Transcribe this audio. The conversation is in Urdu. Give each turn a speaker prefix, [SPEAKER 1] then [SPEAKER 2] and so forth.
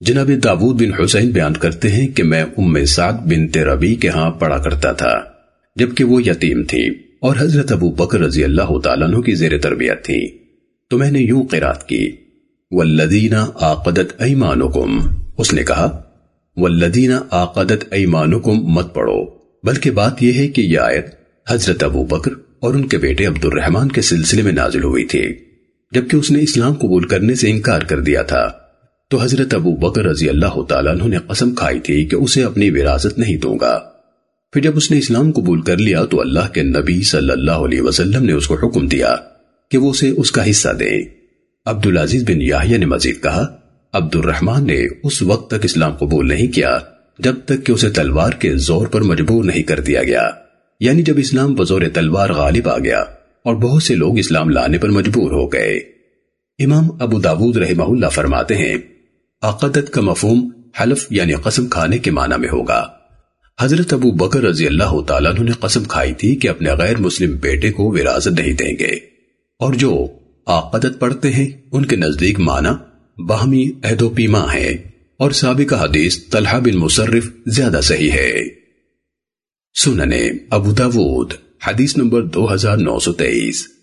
[SPEAKER 1] جناب داود بن حسین بیان کرتے ہیں کہ میں ام سعد بنت ربی کے ہاں پڑا کرتا تھا، جبکہ وہ یتیم تھی اور حضرت ابو بکر رضی اللہ تعالیٰ عنہ کی زیر تربیت تھی۔ تو میں نے یوں قرات کی، والذین آقدت ایمانکم اس نے کہا، والذین آقدت ایمانکم مت پڑھو، بلکہ بات یہ ہے کہ یہ آیت حضرت ابو بکر اور ان کے بیٹے عبد الرحمن کے سلسلے میں نازل ہوئی تھی، جبکہ اس نے اسلام قبول کرنے سے انکار کر دیا تھا۔ تو حضرت ابو بکر رضی اللہ تعالیٰ عنہ نے قسم کھائی تھی کہ اسے اپنی وراثت نہیں دوں گا۔ پھر جب اس نے اسلام قبول کر لیا تو اللہ کے نبی صلی اللہ علیہ وسلم نے اس کو حکم دیا کہ وہ اسے اس کا حصہ دے۔ عبدالعزیز بن یاہیہ نے مزید کہا عبد الرحمن نے اس وقت تک اسلام قبول نہیں کیا، جب تک کہ اسے تلوار کے زور پر مجبور نہیں کر دیا گیا۔ یعنی جب اسلام بزور تلوار غالب آ گیا اور بہت سے لوگ اسلام لانے پر مجبور ہو گئے۔ امام ابو داود رحمہ اللہ فرماتے ہیں عقدت کا مفہوم حلف یعنی قسم کھانے کے معنی میں ہوگا۔ حضرت ابو بکر رضی اللہ تعالیٰ نے قسم کھائی تھی کہ اپنے غیر مسلم بیٹے کو وراثت نہیں دیں گے۔ اور جو عقدت پڑھتے ہیں، ان کے نزدیک معنی باہمی عہد و پیما ہے اور سابقہ حدیث طلحہ بن مصرف زیادہ صحیح ہے۔ سننے ابو داود، حدیث نمبر دو ہزار نو سو تیئیس۔